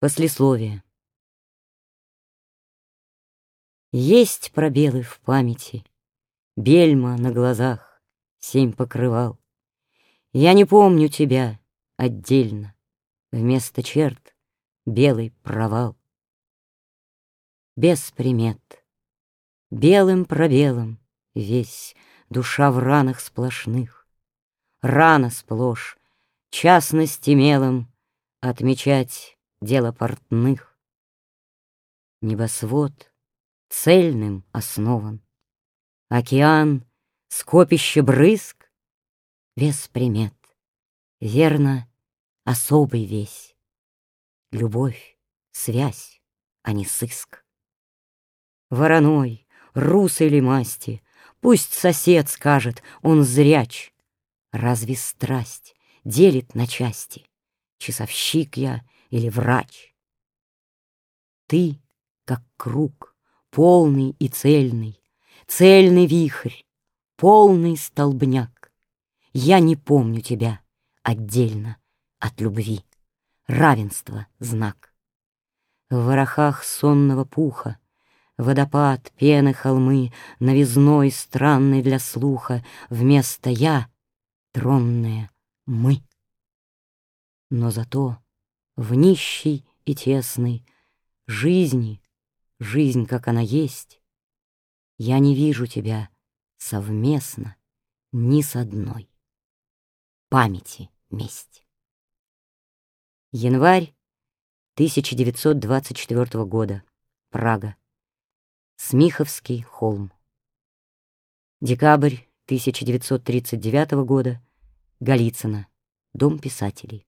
Послесловие. Есть пробелы в памяти, Бельма на глазах, семь покрывал. Я не помню тебя отдельно, Вместо черт белый провал. Без примет, белым пробелом Весь душа в ранах сплошных. Рана сплошь, частности мелом Отмечать дело портных. Небосвод цельным основан, Океан, скопище брызг, Вес примет, верно, особый весь. Любовь, связь, а не сыск. Вороной, русой ли масти, Пусть сосед скажет, он зряч. Разве страсть делит на части? Часовщик я или врач. Ты, как круг, полный и цельный, Цельный вихрь, полный столбняк. Я не помню тебя отдельно от любви. Равенство — знак. В ворохах сонного пуха Водопад, пены, холмы, Новизной странный для слуха, Вместо «я» — тронное «мы». Но зато в нищей и тесной Жизни, жизнь, как она есть, Я не вижу тебя совместно Ни с одной. Памяти месть. Январь 1924 года. Прага. Смиховский холм. Декабрь 1939 года. Голицыно. Дом писателей.